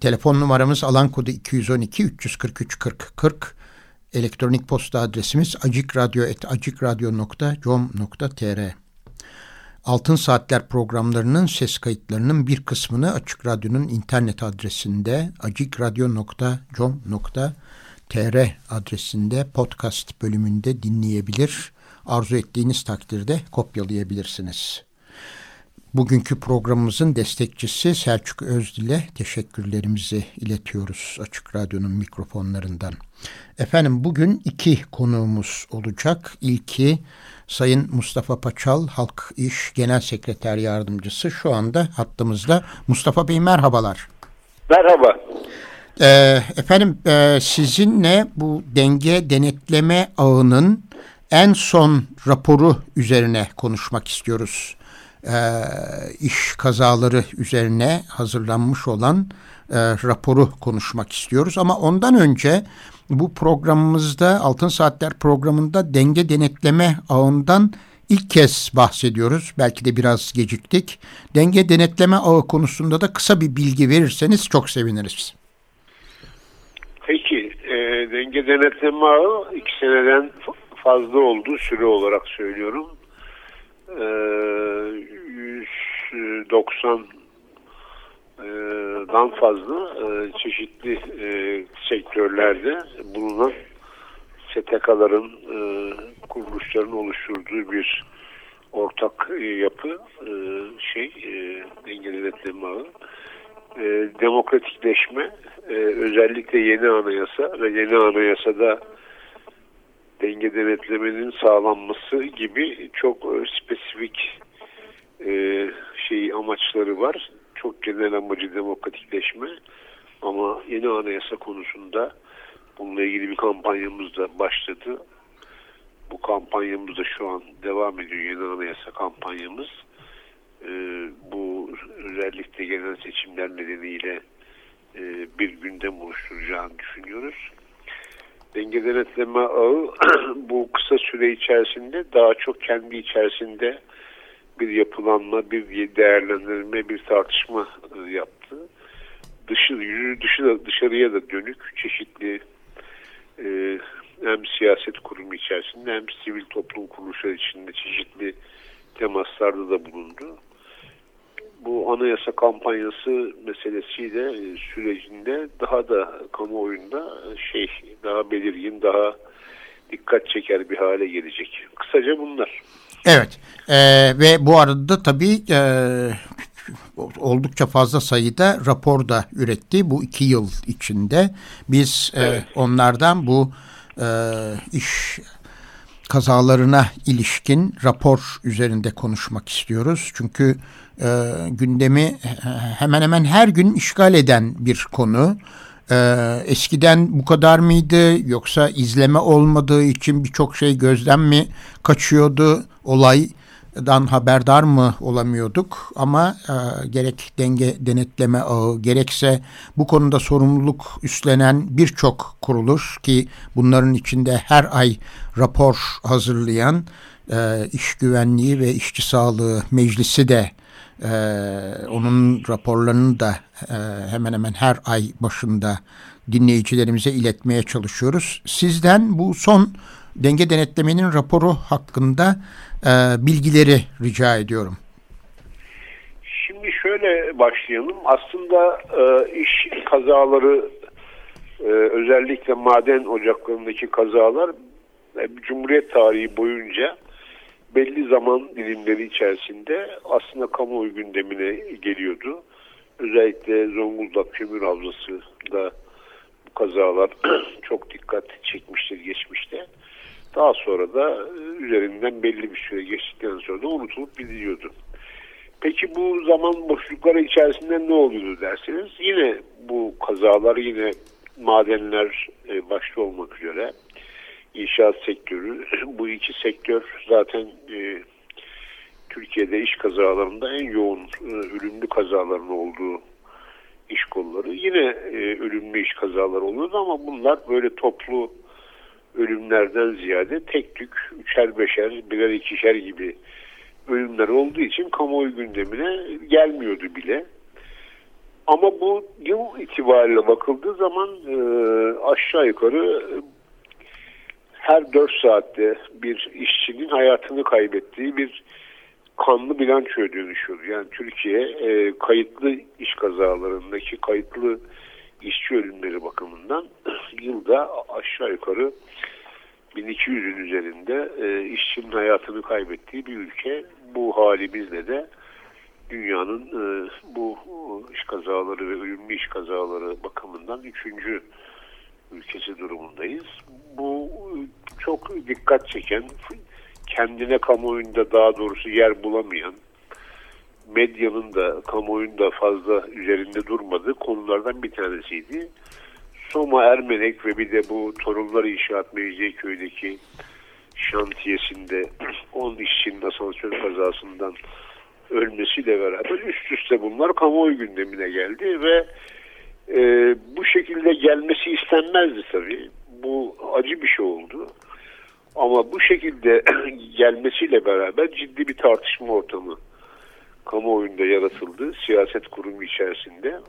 Telefon numaramız alan kodu 212 343 40 40. Elektronik posta adresimiz acikradyo.com.tr Altın Saatler programlarının ses kayıtlarının bir kısmını Açık Radyo'nun internet adresinde acikradyo.com.tr adresinde podcast bölümünde dinleyebilir arzu ettiğiniz takdirde kopyalayabilirsiniz. Bugünkü programımızın destekçisi Selçuk Özdil'e teşekkürlerimizi iletiyoruz Açık Radyo'nun mikrofonlarından. Efendim bugün iki konuğumuz olacak. İlki Sayın Mustafa Paçal, Halk İş Genel Sekreter Yardımcısı şu anda hattımızda. Mustafa Bey merhabalar. Merhaba. Ee, efendim e, sizinle bu denge denetleme ağının en son raporu üzerine konuşmak istiyoruz. Ee, iş kazaları üzerine hazırlanmış olan e, raporu konuşmak istiyoruz. Ama ondan önce bu programımızda Altın Saatler programında denge denetleme ağından ilk kez bahsediyoruz. Belki de biraz geciktik. Denge denetleme ağı konusunda da kısa bir bilgi verirseniz çok seviniriz. Peki, e, denge denetleme ağı iki seneden fazla oldu süre olarak söylüyorum. E, 190'dan fazla e, çeşitli e, sektörlerde bulunan STK'ların e, kuruluşların oluşturduğu bir ortak yapı şey denge denetleme demokratikleşme özellikle yeni anayasa ve yeni anayasada denge denetlemenin sağlanması gibi çok e, spesifik e, şey amaçları var. Çok genel amacı demokratikleşme ama yeni anayasa konusunda bununla ilgili bir kampanyamız da başladı. Bu kampanyamız da şu an devam ediyor yeni anayasa kampanyamız. E, bu özellikle genel seçimler nedeniyle e, bir gündem oluşturacağını düşünüyoruz denge denetleme ağı bu kısa süre içerisinde daha çok kendi içerisinde bir yapılanma, bir değerlendirme, bir tartışma e, yaptı. Dışı, yüzü dışı dışarıya da dönük çeşitli e, hem siyaset kurumu içerisinde hem sivil toplum kuruluşları içinde çeşitli temaslarda da bulundu bu anayasa kampanyası meselesiyle e, sürecinde daha da kamuoyunda e, şey daha belirgin, daha dikkat çeker bir hale gelecek. Kısaca bunlar. Evet e, ve bu arada tabii e, oldukça fazla sayıda rapor da üretti bu iki yıl içinde. Biz e, evet. onlardan bu e, iş kazalarına ilişkin rapor üzerinde konuşmak istiyoruz. Çünkü e, gündemi hemen hemen her gün işgal eden bir konu. E, eskiden bu kadar mıydı yoksa izleme olmadığı için birçok şey gözden mi kaçıyordu olaydan haberdar mı olamıyorduk ama e, gerek denge denetleme ağı gerekse bu konuda sorumluluk üstlenen birçok kuruluş ki bunların içinde her ay rapor hazırlayan e, iş güvenliği ve işçi sağlığı meclisi de ee, onun raporlarını da e, hemen hemen her ay başında dinleyicilerimize iletmeye çalışıyoruz. Sizden bu son denge denetlemenin raporu hakkında e, bilgileri rica ediyorum. Şimdi şöyle başlayalım. Aslında e, iş kazaları e, özellikle maden ocaklarındaki kazalar e, Cumhuriyet tarihi boyunca belli zaman dilimleri içerisinde aslında kamuoyu gündemine geliyordu. Özellikle Zonguldak Kömür Havzası da bu kazalar çok dikkat çekmiştir geçmişte. Daha sonra da e, üzerinden belli bir süre geçtikten sonra da unutulup gidiyordu. Peki bu zaman boşlukları içerisinde ne oluyor derseniz yine bu kazalar yine madenler e, başta olmak üzere inşaat sektörü bu iki sektör zaten e, Türkiye'de iş kazalarında en yoğun ölümlü kazaların olduğu iş kolları. Yine ölümlü iş kazaları oluyordu ama bunlar böyle toplu ölümlerden ziyade tek tük üçer beşer birer ikişer gibi ölümler olduğu için kamuoyu gündemine gelmiyordu bile. Ama bu yıl itibariyle bakıldığı zaman e, aşağı yukarı her 4 saatte bir işçinin hayatını kaybettiği bir kanlı bilançoya dönüşüyor. Yani Türkiye e, kayıtlı iş kazalarındaki kayıtlı işçi ölümleri bakımından yılda aşağı yukarı 1200'ün üzerinde e, işçinin hayatını kaybettiği bir ülke. Bu halimizle de dünyanın e, bu iş kazaları ve ölümlü iş kazaları bakımından üçüncü ülkesi durumundayız. Bu çok dikkat çeken, kendine kamuoyunda daha doğrusu yer bulamayan, medyanın da kamuoyunda fazla üzerinde durmadığı konulardan bir tanesiydi. Soma Ermenek ve bir de bu Torunlar İnşaat Mecidiyeköy'deki şantiyesinde 10 işçinin asansör kazasından ölmesiyle beraber üst üste bunlar kamuoyu gündemine geldi ve e, bu şekilde gelmesi istenmezdi tabii. Bu acı bir şey oldu. Ama bu şekilde gelmesiyle beraber ciddi bir tartışma ortamı kamuoyunda yaratıldı. Siyaset kurumu içerisinde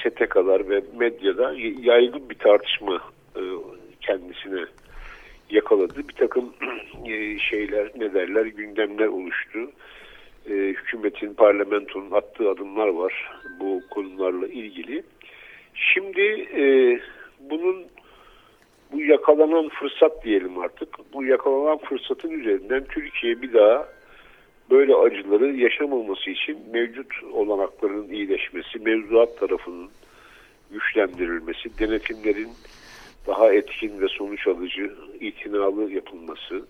STK'lar ve medyada yaygın bir tartışma e, kendisine yakaladı. Bir takım e, şeyler ne derler gündemler oluştu. E, hükümetin, parlamentonun attığı adımlar var bu konularla ilgili. Şimdi bunun bu yakalanan fırsat diyelim artık. Bu yakalanan fırsatın üzerinden Türkiye bir daha böyle acıları yaşamaması için mevcut olanakların iyileşmesi, mevzuat tarafının güçlendirilmesi, denetimlerin daha etkin ve sonuç alıcı, itinalı yapılması,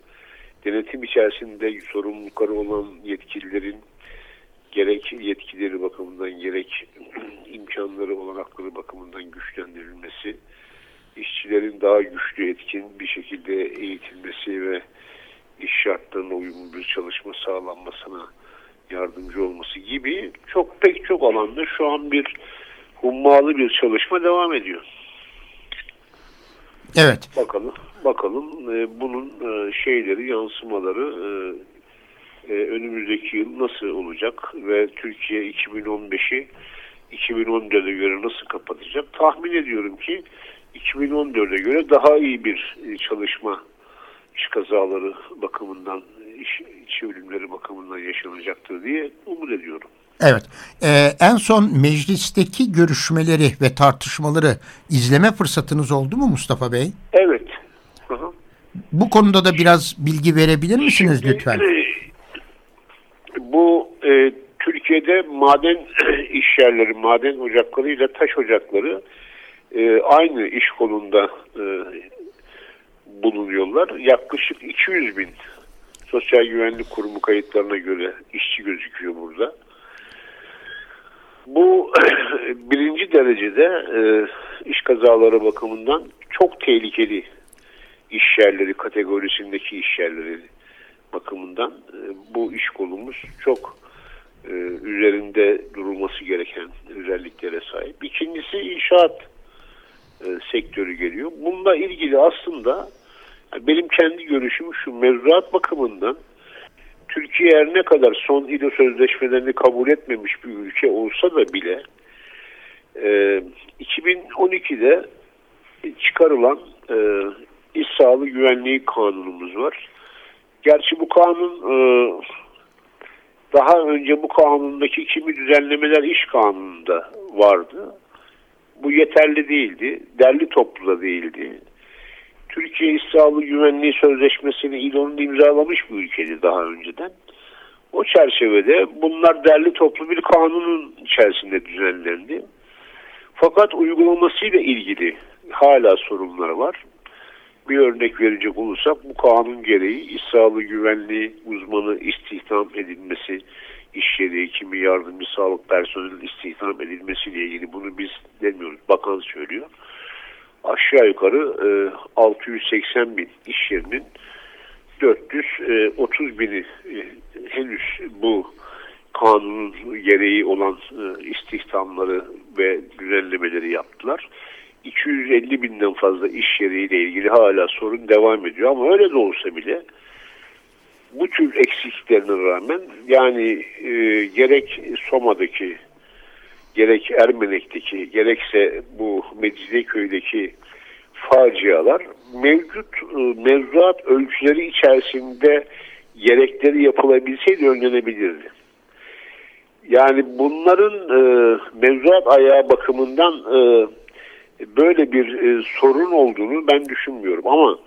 denetim içerisinde sorumlulukları olan yetkililerin gerek yetkileri bakımından gerek imkanları olanakları bakımından güçlendirilmesi, işçilerin daha güçlü etkin bir şekilde eğitilmesi ve iş şartlarına uygun bir çalışma sağlanmasına yardımcı olması gibi çok pek çok alanda şu an bir hummalı bir çalışma devam ediyor. Evet. Bakalım bakalım e, bunun e, şeyleri yansımaları e, e, önümüzdeki yıl nasıl olacak ve Türkiye 2015'i 2014'e göre nasıl kapatacak? Tahmin ediyorum ki 2014'e göre daha iyi bir e, çalışma iş kazaları bakımından, iş, iş ölümleri bakımından yaşanacaktır diye umut ediyorum. Evet. Ee, en son meclisteki görüşmeleri ve tartışmaları izleme fırsatınız oldu mu Mustafa Bey? Evet. Hı Bu konuda da biraz bilgi verebilir misiniz Şimdi, lütfen? E, bu e, Türkiye'de maden iş yerleri, maden ocakları ile taş ocakları e, aynı iş kolunda e, bulunuyorlar. Yaklaşık 200 bin Sosyal Güvenlik Kurumu kayıtlarına göre işçi gözüküyor burada. Bu birinci derecede e, iş kazaları bakımından çok tehlikeli iş yerleri kategorisindeki iş yerleri bakımından e, bu iş kolumuz çok e, üzerinde durulması gereken özelliklere sahip. İkincisi inşaat e, sektörü geliyor. Bununla ilgili aslında benim kendi görüşüm şu mevzuat bakımından Türkiye her ne kadar son İLO sözleşmelerini kabul etmemiş bir ülke olsa da bile e, 2012'de çıkarılan e, iş sağlığı güvenliği kanunumuz var. Gerçi bu kanun e, daha önce bu kanundaki kimi düzenlemeler iş kanununda vardı. Bu yeterli değildi. Derli toplu da değildi. Türkiye Sağlığı Güvenliği Sözleşmesi'ni İLO'nun imzalamış bir ülkeydi daha önceden. O çerçevede bunlar derli toplu bir kanunun içerisinde düzenlendi. Fakat uygulamasıyla ilgili hala sorunlar var. Bir örnek verecek olursak bu kanun gereği iş güvenliği uzmanı istihdam edilmesi iş yeri, kimi yardımcı sağlık personeli istihdam edilmesiyle ilgili bunu biz demiyoruz. Bakan söylüyor. Aşağı yukarı e, 680 bin iş yerinin 430 bini e, henüz bu kanunun gereği olan e, istihdamları ve düzenlemeleri yaptılar. 250 binden fazla iş yeriyle ilgili hala sorun devam ediyor ama öyle de olsa bile bu tür eksikliklerine rağmen yani e, gerek Soma'daki gerek Ermenek'teki gerekse bu Mecidiyeköy'deki facialar mevcut e, mevzuat ölçüleri içerisinde gerekleri yapılabilseydi önlenebilirdi. Yani bunların e, mevzuat ayağı bakımından e, böyle bir e, sorun olduğunu ben düşünmüyorum ama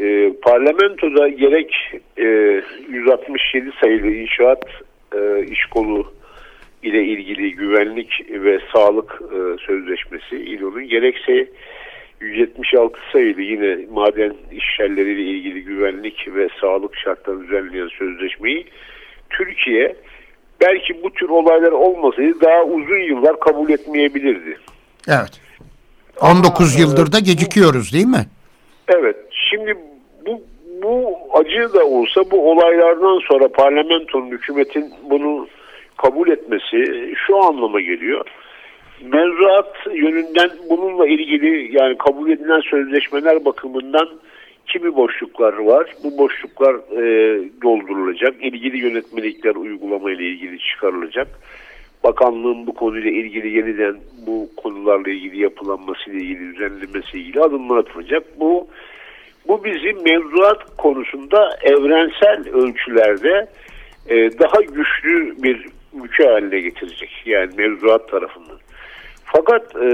e, parlamentoda gerek e, 167 sayılı inşaat e, iş kolu ile ilgili güvenlik ve sağlık e, sözleşmesi İLO'nun gerekse 176 sayılı yine maden işyerleriyle ilgili güvenlik ve sağlık şartları düzenleyen sözleşmeyi Türkiye belki bu tür olaylar olmasaydı daha uzun yıllar kabul etmeyebilirdi. Evet. 19 Ama, yıldır da gecikiyoruz değil mi? Evet. Şimdi bu bu acı da olsa bu olaylardan sonra parlamentonun hükümetin bunu kabul etmesi şu anlama geliyor. Mevzuat yönünden bununla ilgili yani kabul edilen sözleşmeler bakımından kimi boşluklar var. Bu boşluklar e, doldurulacak. İlgili yönetmelikler uygulama ilgili çıkarılacak. Bakanlığın bu konuyla ilgili yeniden bu konularla ilgili yapılanması ile ilgili düzenlemesi ile ilgili adımlar atılacak. Bu bu bizi mevzuat konusunda evrensel ölçülerde e, daha güçlü bir ülke haline getirecek. Yani mevzuat tarafından. Fakat e,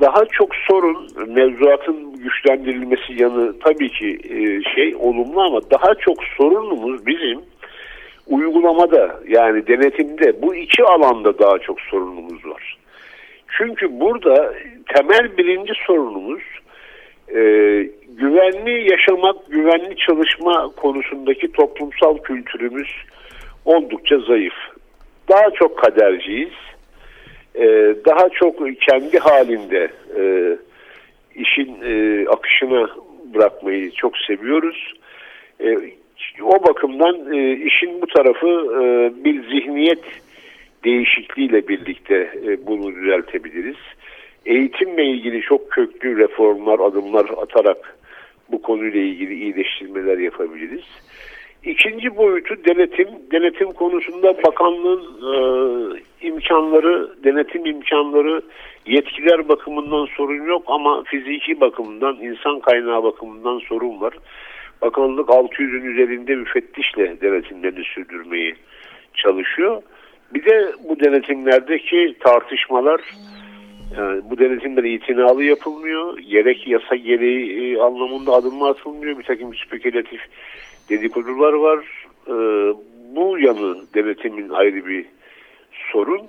daha çok sorun mevzuatın güçlendirilmesi yanı tabii ki e, şey olumlu ama daha çok sorunumuz bizim uygulamada yani denetimde bu iki alanda daha çok sorunumuz var. Çünkü burada temel birinci sorunumuz e, güvenli yaşamak, güvenli çalışma konusundaki toplumsal kültürümüz oldukça zayıf. Daha çok kaderciyiz. E, daha çok kendi halinde e, işin e, akışına bırakmayı çok seviyoruz. E, o bakımdan e, işin bu tarafı e, bir zihniyet değişikliğiyle birlikte e, bunu düzeltebiliriz. Eğitimle ilgili çok köklü reformlar, adımlar atarak bu konuyla ilgili iyileştirmeler yapabiliriz. İkinci boyutu denetim. Denetim konusunda bakanlığın e, imkanları, denetim imkanları, yetkiler bakımından sorun yok ama fiziki bakımından, insan kaynağı bakımından sorun var. Bakanlık 600'ün üzerinde müfettişle denetimlerini sürdürmeyi çalışıyor. Bir de bu denetimlerdeki tartışmalar yani bu denetimler itinalı yapılmıyor. Gerek yasa gereği e, anlamında adımlar atılmıyor. Bir takım spekülatif dedikodular var. E, bu yanı denetimin ayrı bir sorun.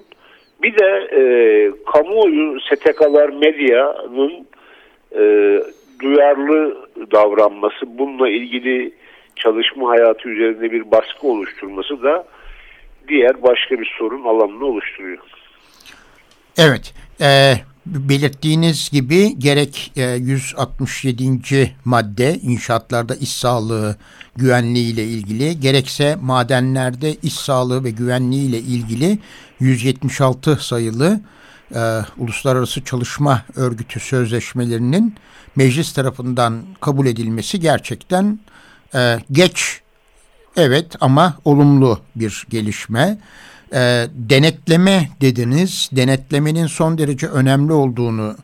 Bir de e, kamuoyu, STK'lar, medyanın e, duyarlı davranması, bununla ilgili çalışma hayatı üzerinde bir baskı oluşturması da diğer başka bir sorun alanını oluşturuyor. Evet, e, belirttiğiniz gibi gerek e, 167. madde inşaatlarda iş sağlığı güvenliği ile ilgili gerekse madenlerde iş sağlığı ve güvenliği ile ilgili 176 sayılı e, Uluslararası Çalışma Örgütü sözleşmelerinin meclis tarafından kabul edilmesi gerçekten e, geç evet ama olumlu bir gelişme. E, denetleme dediniz. Denetlemenin son derece önemli olduğunu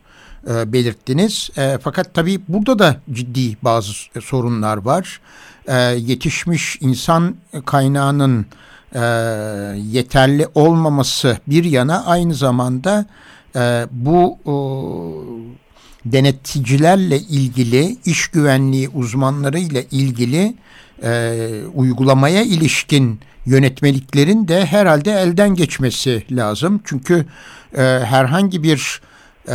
e, belirttiniz. E, fakat tabii burada da ciddi bazı sorunlar var. E, yetişmiş insan kaynağının e, yeterli olmaması bir yana aynı zamanda e, bu e, denetçilerle ilgili iş güvenliği uzmanlarıyla ilgili e, uygulamaya ilişkin yönetmeliklerin de herhalde elden geçmesi lazım. Çünkü e, herhangi bir e,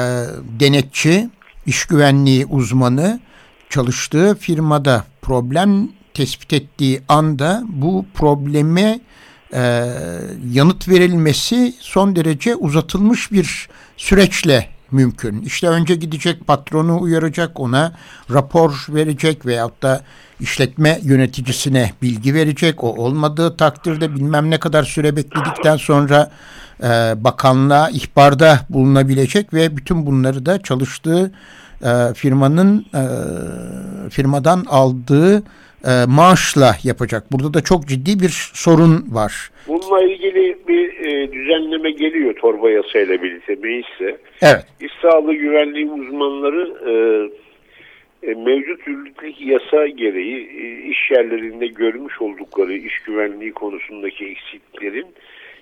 denetçi, iş güvenliği uzmanı çalıştığı firmada problem tespit ettiği anda bu problemi e, yanıt verilmesi son derece uzatılmış bir süreçle mümkün. İşte önce gidecek patronu uyaracak ona rapor verecek veyahut da işletme yöneticisine bilgi verecek. O olmadığı takdirde bilmem ne kadar süre bekledikten sonra e, bakanlığa ihbarda bulunabilecek ve bütün bunları da çalıştığı e, firmanın e, firmadan aldığı e, maaşla yapacak. Burada da çok ciddi bir sorun var. Bununla ilgili bir e, düzenleme geliyor torba yasayla birlikte meclise. Evet. İş sağlığı güvenliği uzmanları e, e, mevcut yürürlük yasa gereği e, iş yerlerinde görmüş oldukları iş güvenliği konusundaki eksiklerin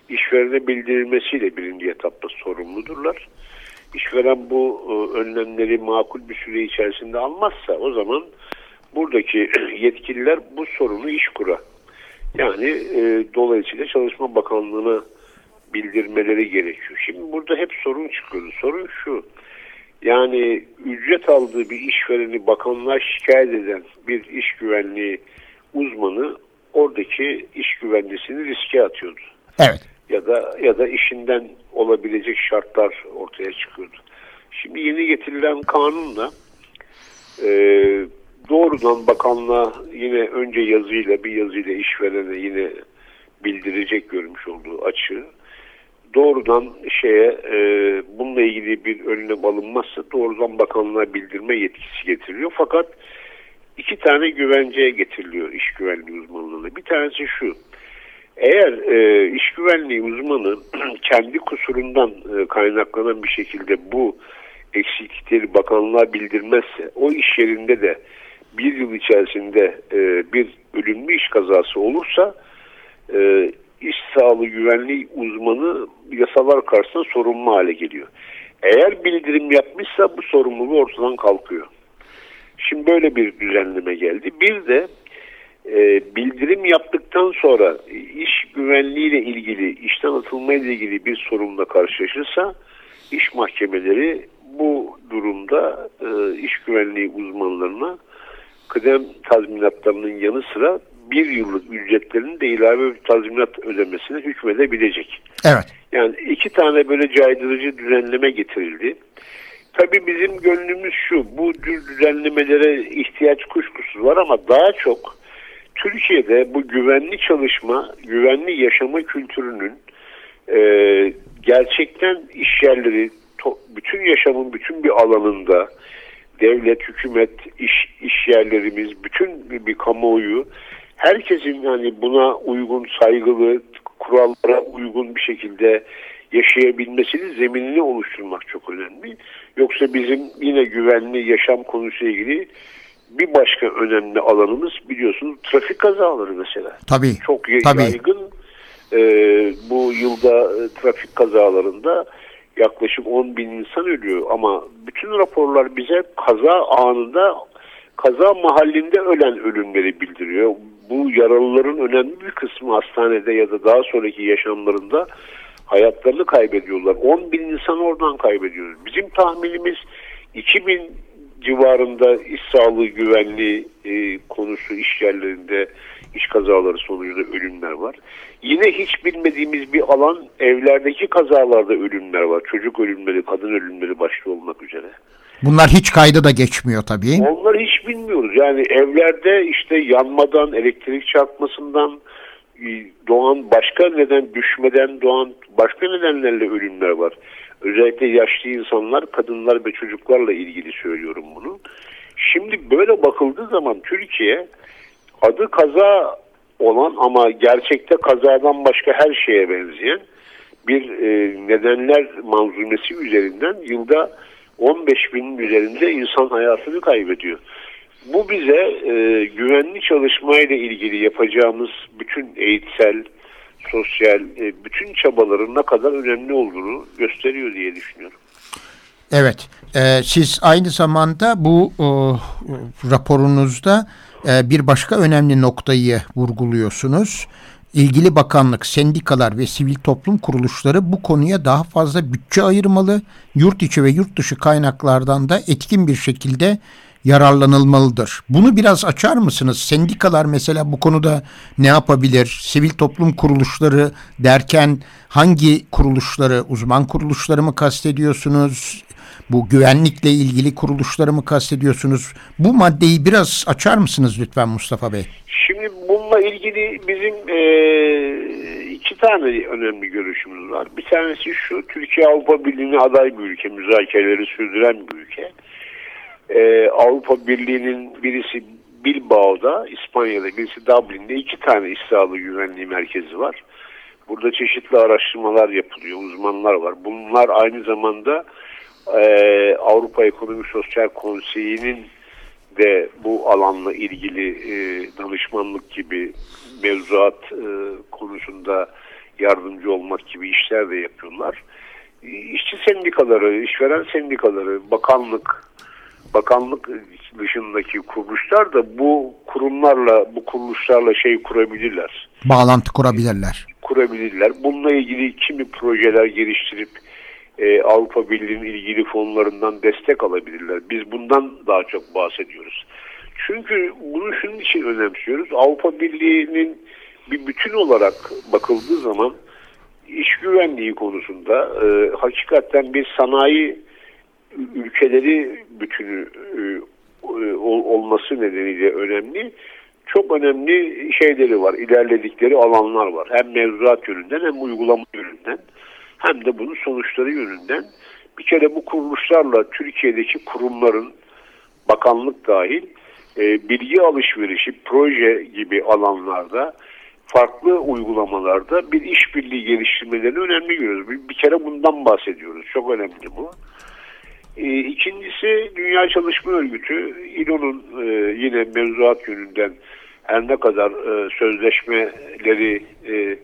işverene bildirilmesiyle birinci etapta sorumludurlar. İşveren bu e, önlemleri makul bir süre içerisinde almazsa o zaman buradaki yetkililer bu sorunu iş kura. Yani e, dolayısıyla Çalışma Bakanlığı'na bildirmeleri gerekiyor. Şimdi burada hep sorun çıkıyordu. Sorun şu. Yani ücret aldığı bir işvereni bakanlığa şikayet eden bir iş güvenliği uzmanı oradaki iş güvenlisini riske atıyordu. Evet. Ya da ya da işinden olabilecek şartlar ortaya çıkıyordu. Şimdi yeni getirilen kanunla e, doğrudan bakanlığa yine önce yazıyla bir yazıyla işverene yine bildirecek görmüş olduğu açığı doğrudan şeye e, bununla ilgili bir önlem alınmazsa doğrudan bakanlığa bildirme yetkisi getiriliyor. Fakat iki tane güvenceye getiriliyor iş güvenliği uzmanlığına. Bir tanesi şu. Eğer e, iş güvenliği uzmanı kendi kusurundan e, kaynaklanan bir şekilde bu eksiklikleri bakanlığa bildirmezse o iş yerinde de bir yıl içerisinde e, bir ölümlü iş kazası olursa e, iş sağlığı güvenliği uzmanı yasalar karşısında sorumlu hale geliyor. Eğer bildirim yapmışsa bu sorumluluğu ortadan kalkıyor. Şimdi böyle bir düzenleme geldi. Bir de e, bildirim yaptıktan sonra iş güvenliğiyle ilgili, işten atılmayla ilgili bir sorunla karşılaşırsa iş mahkemeleri bu durumda e, iş güvenliği uzmanlarına kıdem tazminatlarının yanı sıra bir yıllık ücretlerinin de ilave bir tazminat ödemesine hükmedebilecek. Evet. Yani iki tane böyle caydırıcı düzenleme getirildi. Tabii bizim gönlümüz şu, bu düzenlemelere ihtiyaç kuşkusuz var ama daha çok Türkiye'de bu güvenli çalışma, güvenli yaşama kültürünün e, gerçekten iş yerleri, to, bütün yaşamın bütün bir alanında devlet, hükümet, iş, iş yerlerimiz, bütün bir, kamuoyu herkesin yani buna uygun, saygılı, kurallara uygun bir şekilde yaşayabilmesinin zeminini oluşturmak çok önemli. Yoksa bizim yine güvenli yaşam konusuyla ilgili bir başka önemli alanımız biliyorsunuz trafik kazaları mesela. Tabii. Çok tabii. yaygın. Ee, bu yılda e, trafik kazalarında yaklaşık 10 bin insan ölüyor ama bütün raporlar bize kaza anında kaza mahallinde ölen ölümleri bildiriyor. Bu yaralıların önemli bir kısmı hastanede ya da daha sonraki yaşamlarında hayatlarını kaybediyorlar. 10 bin insan oradan kaybediyoruz. Bizim tahminimiz 2000 civarında iş sağlığı güvenliği e, konusu iş yerlerinde iş kazaları sonucunda ölümler var. Yine hiç bilmediğimiz bir alan evlerdeki kazalarda ölümler var. Çocuk ölümleri, kadın ölümleri başta olmak üzere. Bunlar hiç kayda da geçmiyor tabii. Onları hiç bilmiyoruz. Yani evlerde işte yanmadan, elektrik çarpmasından e, doğan başka neden düşmeden doğan başka nedenlerle ölümler var. Özellikle yaşlı insanlar, kadınlar ve çocuklarla ilgili söylüyorum bunu. Şimdi böyle bakıldığı zaman Türkiye adı kaza olan ama gerçekte kazadan başka her şeye benzeyen bir e, nedenler manzumesi üzerinden yılda 15 binin üzerinde insan hayatını kaybediyor. Bu bize e, güvenli çalışmayla ilgili yapacağımız bütün eğitsel, sosyal, e, bütün çabaların ne kadar önemli olduğunu gösteriyor diye düşünüyorum. Evet, e, siz aynı zamanda bu e, raporunuzda bir başka önemli noktayı vurguluyorsunuz. İlgili bakanlık, sendikalar ve sivil toplum kuruluşları bu konuya daha fazla bütçe ayırmalı, yurt içi ve yurt dışı kaynaklardan da etkin bir şekilde yararlanılmalıdır. Bunu biraz açar mısınız? Sendikalar mesela bu konuda ne yapabilir? Sivil toplum kuruluşları derken hangi kuruluşları, uzman kuruluşları mı kastediyorsunuz? Bu güvenlikle ilgili kuruluşları mı kastediyorsunuz? Bu maddeyi biraz açar mısınız lütfen Mustafa Bey? Şimdi bununla ilgili bizim e, iki tane önemli görüşümüz var. Bir tanesi şu, Türkiye Avrupa Birliği'ne aday bir ülke, müzakereleri sürdüren bir ülke. E, Avrupa Birliği'nin birisi Bilbao'da, İspanya'da, birisi Dublin'de iki tane sağlığı güvenliği merkezi var. Burada çeşitli araştırmalar yapılıyor, uzmanlar var. Bunlar aynı zamanda e, Avrupa Ekonomi Sosyal Konseyi'nin de bu alanla ilgili e, danışmanlık gibi mevzuat e, konusunda yardımcı olmak gibi işler de yapıyorlar. E, işçi sendikaları, işveren sendikaları, bakanlık, bakanlık dışındaki kuruluşlar da bu kurumlarla, bu kuruluşlarla şey kurabilirler. Bağlantı kurabilirler. Kurabilirler. Bununla ilgili kimi projeler geliştirip e, Avrupa Birliği'nin ilgili fonlarından destek alabilirler. Biz bundan daha çok bahsediyoruz. Çünkü bunu şunun için önemsiyoruz. Avrupa Birliği'nin bir bütün olarak bakıldığı zaman iş güvenliği konusunda e, hakikaten bir sanayi ülkeleri bütünü e, e olması nedeniyle önemli. Çok önemli şeyleri var, ilerledikleri alanlar var. Hem mevzuat yönünden hem uygulama yönünden hem de bunun sonuçları yönünden bir kere bu kuruluşlarla Türkiye'deki kurumların bakanlık dahil e, bilgi alışverişi, proje gibi alanlarda farklı uygulamalarda bir işbirliği geliştirmelerini önemli görüyoruz. Bir, bir kere bundan bahsediyoruz. Çok önemli bu. E, ikincisi Dünya Çalışma Örgütü İLO'nun e, yine mevzuat yönünden her ne kadar e, sözleşmeleri e,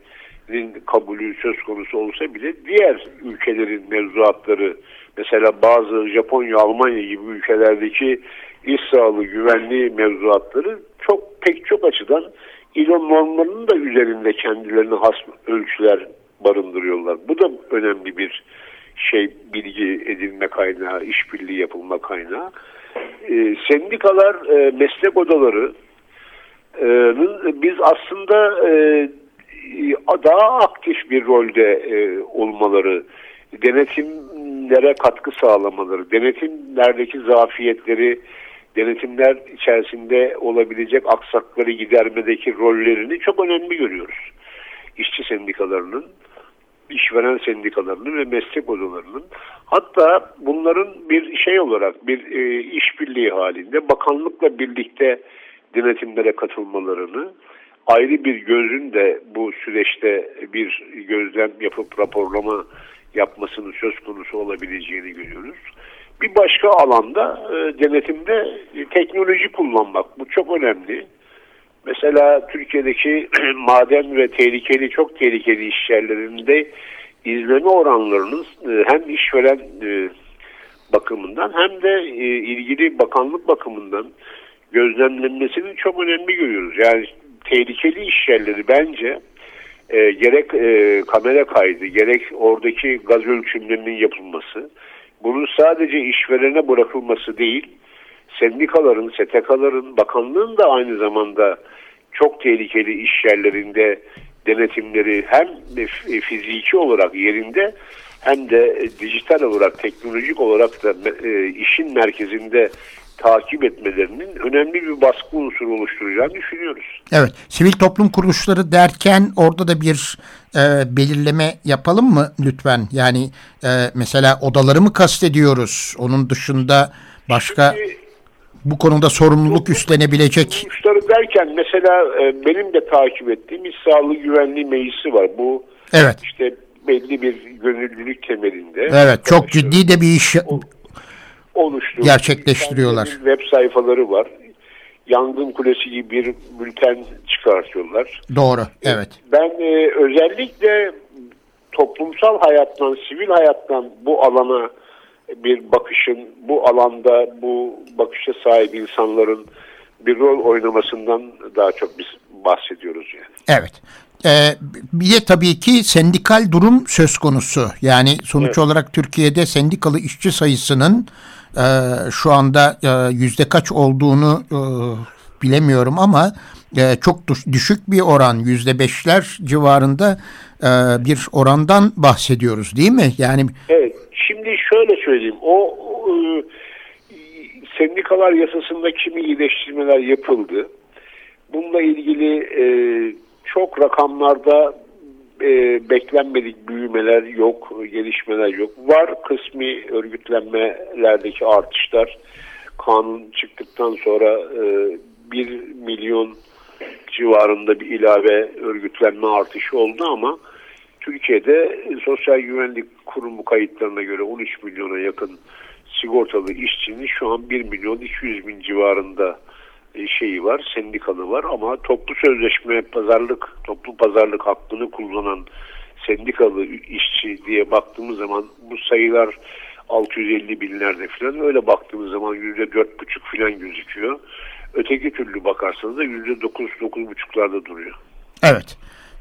kabulü söz konusu olsa bile diğer ülkelerin mevzuatları mesela bazı Japonya, Almanya gibi ülkelerdeki iş sağlığı güvenliği mevzuatları çok pek çok açıdan İLO normlarının da üzerinde kendilerine has ölçüler barındırıyorlar. Bu da önemli bir şey bilgi edinme kaynağı, işbirliği yapılma kaynağı. E, sendikalar, e, meslek odaları e, biz aslında e, daha aktif bir rolde e, olmaları, denetimlere katkı sağlamaları, denetimlerdeki zafiyetleri, denetimler içerisinde olabilecek aksakları gidermedeki rollerini çok önemli görüyoruz. İşçi sendikalarının, işveren sendikalarının ve meslek odalarının hatta bunların bir şey olarak bir e, işbirliği halinde bakanlıkla birlikte denetimlere katılmalarını ayrı bir gözün de bu süreçte bir gözlem yapıp raporlama yapmasının söz konusu olabileceğini görüyoruz. Bir başka alanda e, denetimde teknoloji kullanmak. Bu çok önemli. Mesela Türkiye'deki maden ve tehlikeli, çok tehlikeli iş yerlerinde izleme oranlarının e, hem işveren e, bakımından hem de e, ilgili bakanlık bakımından gözlemlenmesini çok önemli görüyoruz. Yani tehlikeli iş yerleri bence e, gerek e, kamera kaydı gerek oradaki gaz ölçümlerinin yapılması bunun sadece işverene bırakılması değil sendikaların, STK'ların, bakanlığın da aynı zamanda çok tehlikeli iş yerlerinde denetimleri hem fiziki olarak yerinde hem de dijital olarak, teknolojik olarak da e, işin merkezinde takip etmelerinin önemli bir baskı unsuru oluşturacağını düşünüyoruz. Evet, sivil toplum kuruluşları derken orada da bir e, belirleme yapalım mı lütfen? Yani e, mesela odaları mı kastediyoruz? Onun dışında başka Şimdi, bu konuda sorumluluk üstlenebilecek... Kuruluşları derken mesela e, benim de takip ettiğim İş Sağlığı Güvenliği Meclisi var. Bu evet. işte belli bir gönüllülük temelinde. Evet, çok ciddi de bir iş o, oluştu. Gerçekleştiriyorlar. Web sayfaları var. Yangın Kulesi gibi bir bülten çıkartıyorlar. Doğru, evet. Ben e, özellikle toplumsal hayattan, sivil hayattan bu alana bir bakışın, bu alanda bu bakışa sahip insanların bir rol oynamasından daha çok biz bahsediyoruz yani. Evet. Ee, bir de tabii ki sendikal durum söz konusu. Yani sonuç evet. olarak Türkiye'de sendikalı işçi sayısının e, şu anda e, yüzde kaç olduğunu e, bilemiyorum ama e, çok düşük bir oran yüzde beşler civarında e, bir orandan bahsediyoruz değil mi? Yani Evet. Şimdi şöyle söyleyeyim. O e, sendikalar yasasında kimi iyileştirmeler yapıldı. Bununla ilgili e, çok rakamlarda e, beklenmedik büyümeler yok, gelişmeler yok. Var kısmi örgütlenmelerdeki artışlar. Kanun çıktıktan sonra e, 1 milyon civarında bir ilave örgütlenme artışı oldu ama Türkiye'de Sosyal Güvenlik Kurumu kayıtlarına göre 13 milyona yakın sigortalı işçinin şu an 1 milyon 200 bin civarında şeyi var, sendikalı var ama toplu sözleşme pazarlık, toplu pazarlık hakkını kullanan sendikalı işçi diye baktığımız zaman bu sayılar 650 binlerde falan öyle baktığımız zaman yüzde dört buçuk falan gözüküyor. Öteki türlü bakarsanız da yüzde dokuz, dokuz buçuklarda duruyor. Evet.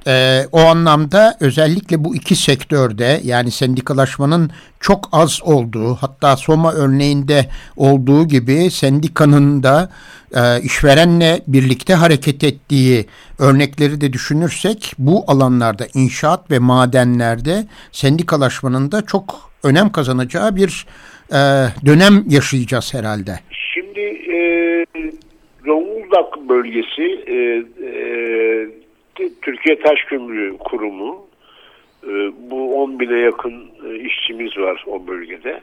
Ee, o anlamda özellikle bu iki sektörde yani sendikalaşmanın çok az olduğu hatta Soma örneğinde olduğu gibi sendikanın da e, işverenle birlikte hareket ettiği örnekleri de düşünürsek bu alanlarda inşaat ve madenlerde sendikalaşmanın da çok önem kazanacağı bir e, dönem yaşayacağız herhalde. Şimdi e, Zonguldak bölgesi e, e, Türkiye Taş Kömürü Kurumu e, bu 10 bine yakın e, işçimiz var o bölgede.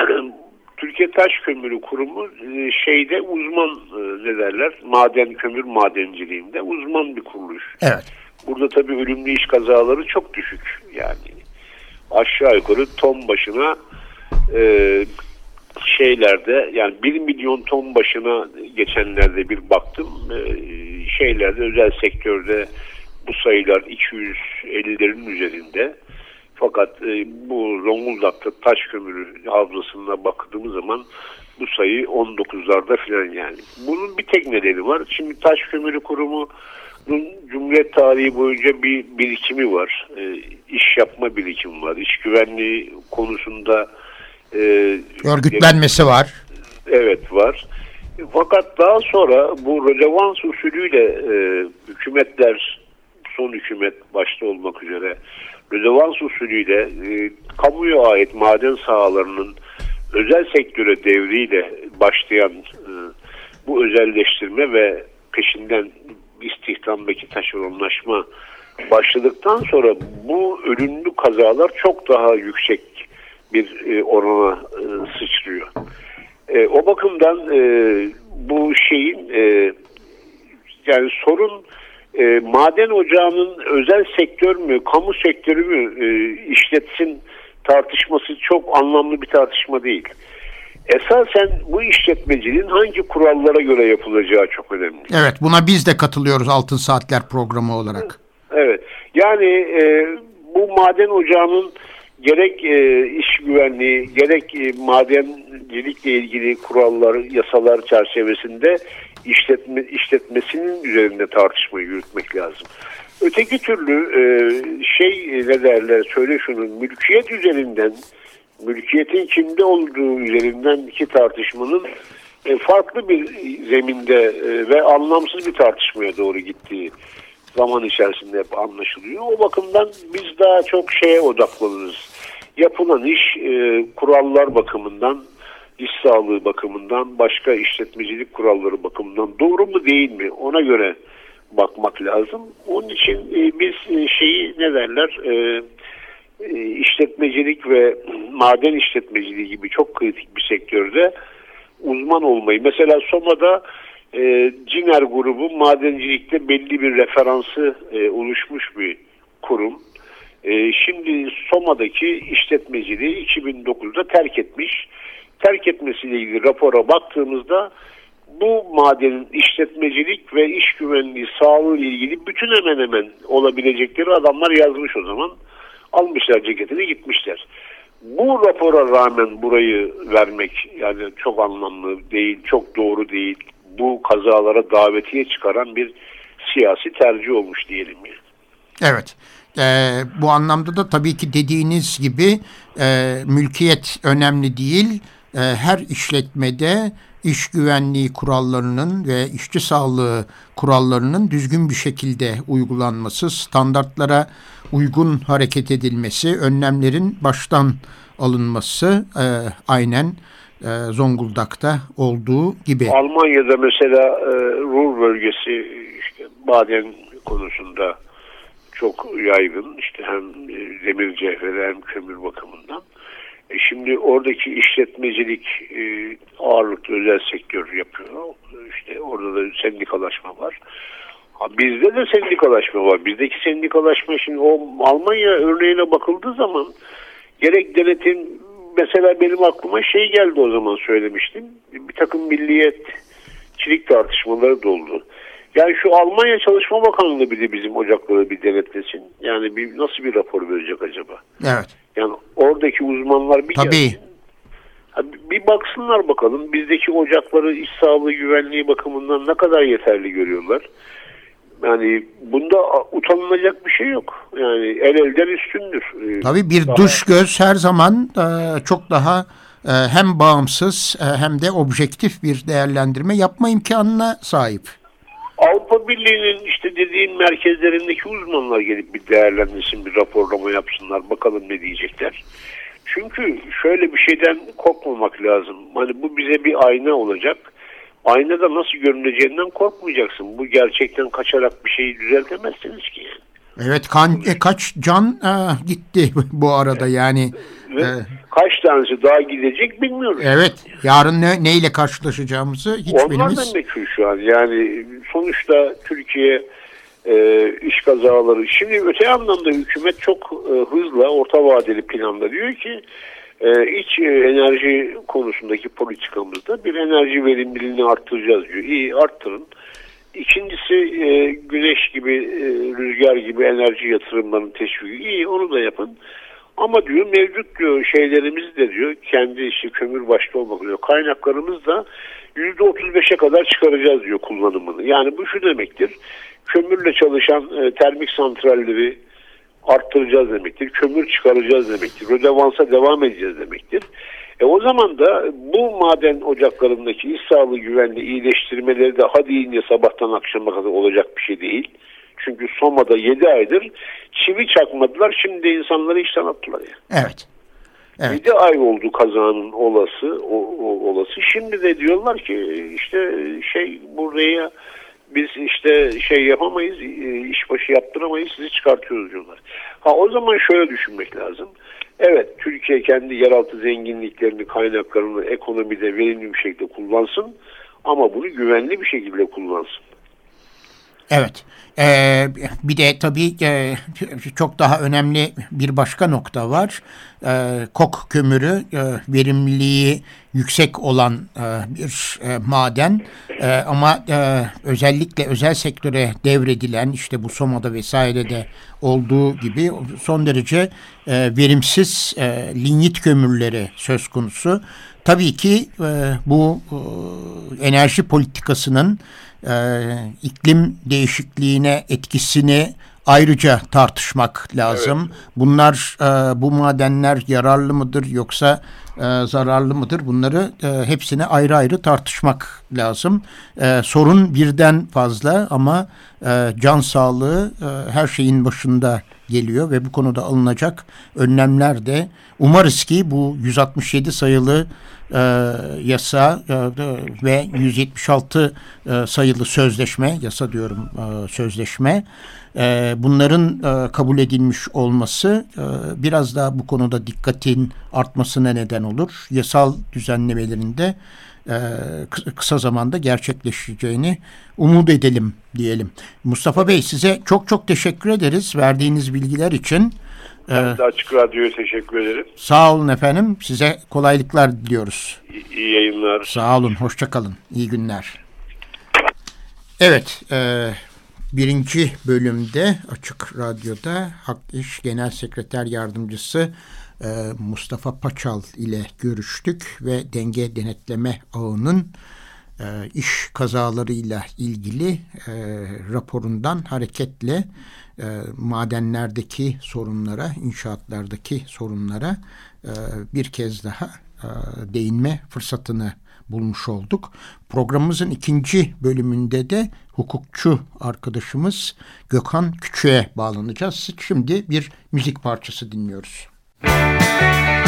Türkiye Taş Kömürü Kurumu e, şeyde uzman ne derler maden kömür madenciliğinde uzman bir kuruluş. Evet. Burada tabii ölümlü iş kazaları çok düşük yani aşağı yukarı ton başına e, şeylerde yani 1 milyon ton başına geçenlerde bir baktım e, şeylerde özel sektörde bu sayılar 250'lerin üzerinde. Fakat e, bu Zonguldak'ta taş kömürü havzasına baktığımız zaman bu sayı 19'larda falan yani. Bunun bir tek nedeni var. Şimdi taş kömürü kurumu Cumhuriyet tarihi boyunca bir birikimi var. E, iş yapma birikimi var. İş güvenliği konusunda e, örgütlenmesi var. Evet var. Fakat daha sonra bu relevans usulüyle e, hükümetler, son hükümet başta olmak üzere relevans usulüyle e, kamuya ait maden sahalarının özel sektöre devriyle başlayan e, bu özelleştirme ve peşinden istihdamdaki taşeronlaşma başladıktan sonra bu ölümlü kazalar çok daha yüksek bir e, orana e, sıçrıyor. E, o bakımdan e, bu şeyin e, yani sorun e, maden ocağının özel sektör mü, kamu sektörü mü e, işletsin tartışması çok anlamlı bir tartışma değil. Esasen bu işletmeciliğin hangi kurallara göre yapılacağı çok önemli. Evet buna biz de katılıyoruz Altın Saatler programı olarak. Evet yani e, bu maden ocağının gerek e, iş güvenliği gerek e, madencilikle ilgili kurallar, yasalar çerçevesinde işletme, işletmesinin üzerinde tartışma yürütmek lazım. Öteki türlü e, şey ne derler söyle şunu mülkiyet üzerinden mülkiyetin kimde olduğu üzerinden iki tartışmanın e, farklı bir zeminde e, ve anlamsız bir tartışmaya doğru gittiği zaman içerisinde hep anlaşılıyor. O bakımdan biz daha çok şeye odaklanırız. Yapılan iş e, kurallar bakımından, iş sağlığı bakımından, başka işletmecilik kuralları bakımından doğru mu değil mi ona göre bakmak lazım. Onun için e, biz e, şeyi ne derler e, e, işletmecilik ve maden işletmeciliği gibi çok kritik bir sektörde uzman olmayı. Mesela Soma'da e, Ciner grubu madencilikte belli bir referansı e, oluşmuş bir kurum. E, şimdi Soma'daki işletmeciliği 2009'da terk etmiş. Terk etmesiyle ilgili rapora baktığımızda bu madenin işletmecilik ve iş güvenliği sağlığı ile ilgili bütün hemen hemen olabilecekleri adamlar yazmış o zaman. Almışlar ceketini gitmişler. Bu rapora rağmen burayı vermek yani çok anlamlı değil, çok doğru değil bu kazalara davetiye çıkaran bir siyasi tercih olmuş diyelim yani. Evet. E, bu anlamda da tabii ki dediğiniz gibi e, mülkiyet önemli değil. E, her işletmede iş güvenliği kurallarının ve işçi sağlığı kurallarının düzgün bir şekilde uygulanması, standartlara uygun hareket edilmesi, önlemlerin baştan alınması e, aynen e, Zonguldak'ta olduğu gibi. Almanya'da mesela e, Ruhr bölgesi işte maden konusunda çok yaygın işte hem e, demir cevheri hem kömür bakımından. E şimdi oradaki işletmecilik e, ağırlıklı özel sektör yapıyor. İşte orada da sendikalaşma var. Ha, bizde de sendikalaşma var. Bizdeki sendikalaşma şimdi o Almanya örneğine bakıldığı zaman gerek denetim mesela benim aklıma şey geldi o zaman söylemiştim. Bir takım milliyetçilik tartışmaları doldu. Yani şu Almanya Çalışma Bakanlığı bir de bizim ocakları bir denetlesin. Yani bir, nasıl bir rapor verecek acaba? Evet. Yani oradaki uzmanlar bir Tabii. gelsin. Bir baksınlar bakalım bizdeki ocakları iş sağlığı güvenliği bakımından ne kadar yeterli görüyorlar. Yani bunda utanılacak bir şey yok. Yani el elden üstündür. Ee, Tabii bir daha- dış göz her zaman e, çok daha e, hem bağımsız e, hem de objektif bir değerlendirme yapma imkanına sahip. Avrupa Birliği'nin işte dediğim merkezlerindeki uzmanlar gelip bir değerlendirsin, bir raporlama yapsınlar. Bakalım ne diyecekler. Çünkü şöyle bir şeyden korkmamak lazım. Hani bu bize bir ayna olacak. Aynada nasıl görüneceğinden korkmayacaksın. Bu gerçekten kaçarak bir şeyi düzeltemezsiniz ki. yani. Evet kan, e, kaç can e, gitti bu arada yani. Ve e, kaç tanesi daha gidecek bilmiyoruz. evet yarın ne, neyle karşılaşacağımızı hiçbirimiz... Onlar da meçhul şu an. Yani sonuçta Türkiye e, iş kazaları. Şimdi öte yandan da hükümet çok e, hızla orta vadeli planda diyor ki e, iç e, enerji konusundaki politikamızda bir enerji verimliliğini arttıracağız diyor. İyi arttırın. İkincisi e, güneş gibi, e, rüzgar gibi enerji yatırımlarının teşviki. İyi onu da yapın. Ama diyor mevcut diyor şeylerimiz de diyor kendi işte kömür başta olmak üzere kaynaklarımız da %35'e kadar çıkaracağız diyor kullanımını. Yani bu şu demektir. Kömürle çalışan e, termik santralleri arttıracağız demektir. Kömür çıkaracağız demektir. Rödevansa devam edeceğiz demektir. E o zaman da bu maden ocaklarındaki iş sağlığı güvenliği iyileştirmeleri de hadi yine sabahtan akşama kadar olacak bir şey değil. Çünkü Soma'da 7 aydır çivi çakmadılar. Şimdi insanları işten attılar ya. Evet. Evet. 7 ay oldu kazanın olası o, o- olası. Şimdi de diyorlar ki işte şey buraya biz işte şey yapamayız, e, işbaşı yaptıramayız, sizi çıkartıyoruz diyorlar. Ha o zaman şöyle düşünmek lazım. Evet Türkiye kendi yeraltı zenginliklerini, kaynaklarını ekonomide verimli bir şekilde kullansın ama bunu güvenli bir şekilde kullansın. Evet. Ee, bir de tabii e, çok daha önemli bir başka nokta var. Ee, kok kömürü e, verimliliği yüksek olan e, bir e, maden E, ama e, özellikle özel sektöre devredilen işte bu Soma'da vesairede olduğu gibi son derece e, verimsiz e, linyit kömürleri söz konusu. Tabii ki e, bu e, enerji politikasının e, iklim değişikliğine etkisini ayrıca tartışmak lazım. Bunlar e, bu madenler yararlı mıdır yoksa e, zararlı mıdır? Bunları e, hepsini ayrı ayrı tartışmak lazım. E, sorun birden fazla ama e, can sağlığı e, her şeyin başında geliyor ve bu konuda alınacak önlemler de umarız ki bu 167 sayılı e, yasa e, ve 176 e, sayılı sözleşme, yasa diyorum e, sözleşme, e, bunların e, kabul edilmiş olması e, biraz daha bu konuda dikkatin artmasına neden olur. Yasal düzenlemelerinde e, kı- kısa zamanda gerçekleşeceğini umut edelim diyelim. Mustafa Bey size çok çok teşekkür ederiz verdiğiniz bilgiler için. E, Ben de Açık Radyo'ya teşekkür ederim. Sağ olun efendim. Size kolaylıklar diliyoruz. İyi, iyi yayınlar. Sağ olun. Hoşça kalın. İyi günler. Evet. E, birinci bölümde Açık Radyo'da Hak İş Genel Sekreter Yardımcısı e, Mustafa Paçal ile görüştük ve denge denetleme ağının e, iş kazalarıyla ilgili e, raporundan hareketle e, madenlerdeki sorunlara, inşaatlardaki sorunlara e, bir kez daha e, değinme fırsatını bulmuş olduk. Programımızın ikinci bölümünde de hukukçu arkadaşımız Gökhan Küçük'e bağlanacağız. Şimdi bir müzik parçası dinliyoruz. Müzik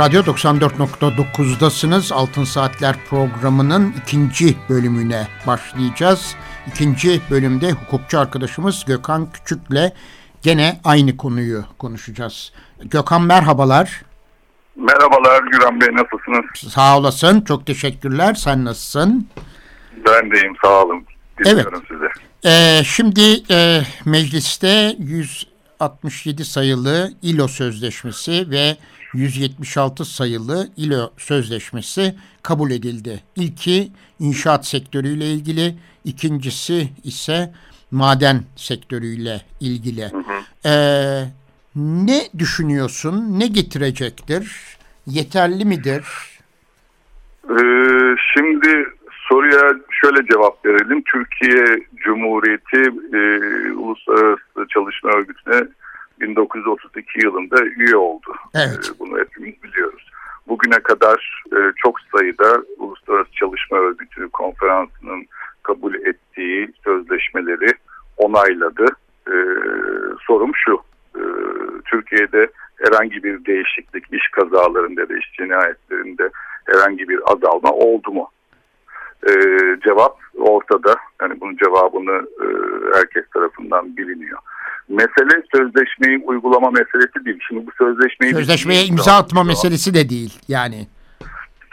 Radyo 94.9'dasınız. Altın Saatler programının ikinci bölümüne başlayacağız. İkinci bölümde hukukçu arkadaşımız Gökhan Küçük'le gene aynı konuyu konuşacağız. Gökhan merhabalar. Merhabalar Güran Bey nasılsınız? Sağ olasın. Çok teşekkürler. Sen nasılsın? Ben deyim sağ olun. Dinliyorum evet. sizi. Ee, şimdi e, mecliste 167 sayılı İLO Sözleşmesi ve 176 sayılı İLO Sözleşmesi kabul edildi. İlki inşaat sektörüyle ilgili, ikincisi ise maden sektörüyle ilgili. Hı hı. Ee, ne düşünüyorsun? Ne getirecektir? Yeterli midir? Ee, şimdi soruya şöyle cevap verelim. Türkiye Cumhuriyeti e, Uluslararası Çalışma Örgütü'ne 1932 yılında üye oldu. Evet. Ee, bunu hepimiz biliyoruz. Bugüne kadar e, çok sayıda Uluslararası Çalışma Örgütü konferansının kabul ettiği sözleşmeleri onayladı. Ee, sorum şu, e, Türkiye'de herhangi bir değişiklik iş kazalarında ve iş cinayetlerinde herhangi bir azalma oldu mu? Ee, cevap ortada. Yani bunun cevabını e, herkes tarafından biliniyor mesele sözleşmeyi uygulama meselesi değil. Şimdi bu sözleşmeyi... Sözleşmeye imza atma meselesi de değil yani.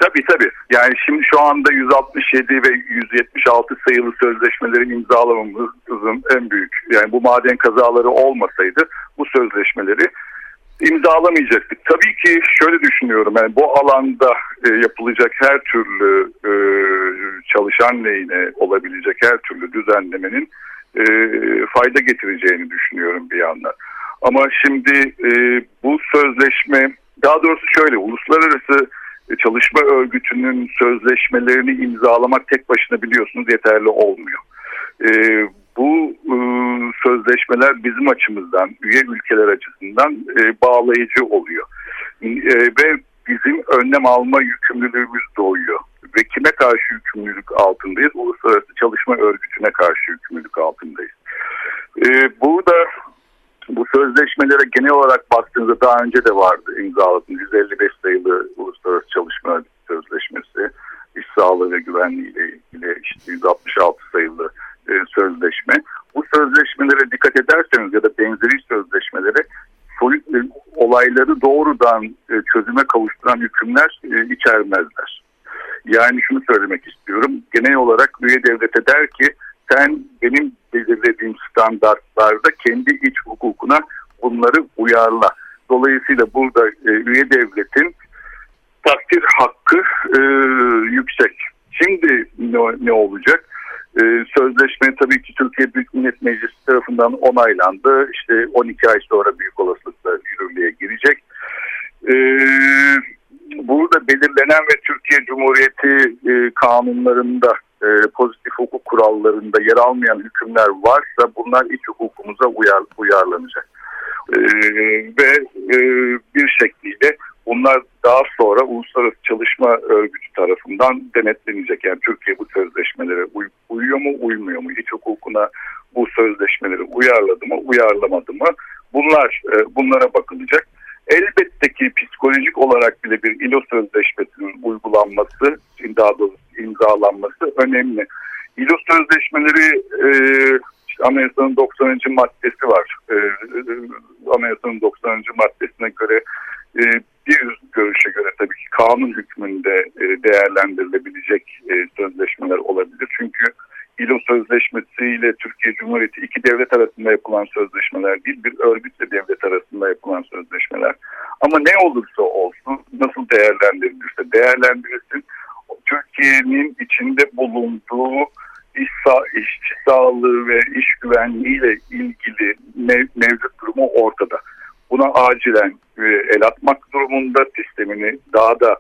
Tabii tabii. Yani şimdi şu anda 167 ve 176 sayılı sözleşmeleri imzalamamızın en büyük yani bu maden kazaları olmasaydı bu sözleşmeleri imzalamayacaktık. Tabii ki şöyle düşünüyorum yani bu alanda e, yapılacak her türlü e, çalışan lehine olabilecek her türlü düzenlemenin e, fayda getireceğini düşünüyorum bir yandan. Ama şimdi e, bu sözleşme daha doğrusu şöyle uluslararası çalışma örgütünün sözleşmelerini imzalamak tek başına biliyorsunuz yeterli olmuyor. E, bu e, sözleşmeler bizim açımızdan, üye ülkeler açısından e, bağlayıcı oluyor. E, ve bizim önlem alma yükümlülüğümüz doğuyor. Ve kime karşı yükümlülük altındayız? Uluslararası Çalışma Örgütü'ne karşı yükümlülük altındayız. E, burada bu sözleşmelere genel olarak baktığınızda daha önce de vardı imzaladığım 155 sayılı Uluslararası Çalışma Örgütü Sözleşmesi, iş sağlığı ve güvenliği ile ilgili işte 166 sayılı e, sözleşme. Bu sözleşmelere dikkat ederseniz ya da benzeri sözleşmelere olayları doğrudan e, çözüme kavuşturan hükümler e, içermezler. Yani şunu söylemek istiyorum. Genel olarak üye devlete der ki sen benim belirlediğim standartlarda kendi iç hukukuna bunları uyarla. Dolayısıyla burada e, üye devletin takdir hakkı yüksek. Şimdi ne, olacak? E, sözleşme tabii ki Türkiye Büyük Millet Meclisi tarafından onaylandı. İşte 12 ay sonra büyük olasılıkla yürürlüğe girecek. E, burada belirlenen ve Türkiye Cumhuriyeti e, kanunlarında e, pozitif hukuk kurallarında yer almayan hükümler varsa bunlar iç hukukumuza uyar, uyarlanacak. E, ve e, bir şekliyle bunlar daha sonra Uluslararası Çalışma Örgütü tarafından denetlenecek. Yani Türkiye bu sözleşmelere uy, uyuyor mu, uymuyor mu? İç hukukuna bu sözleşmeleri uyarladı mı, uyarlamadı mı? Bunlar e, bunlara bakılacak. Elbette ki psikolojik olarak bile bir ILO sözleşmesinin uygulanması, daha doğrusu imzalanması önemli. İLO sözleşmeleri e, işte Anayasanın 90. maddesi var. E, Anayasanın 90. maddesine göre e, bir görüşe göre tabii ki kanun hükmünde e, değerlendirilebilecek e, sözleşmeler olabilir. Çünkü İLO Sözleşmesi ile Türkiye Cumhuriyeti iki devlet arasında yapılan sözleşmeler değil, bir örgütle devlet arasında yapılan sözleşmeler. Ama ne olursa olsun, nasıl değerlendirilirse değerlendirilsin, Türkiye'nin içinde bulunduğu iş, sağ, işçi sağlığı ve iş güvenliği ile ilgili mev, mevcut durumu ortada. Buna acilen e, el atmak durumunda sistemini daha da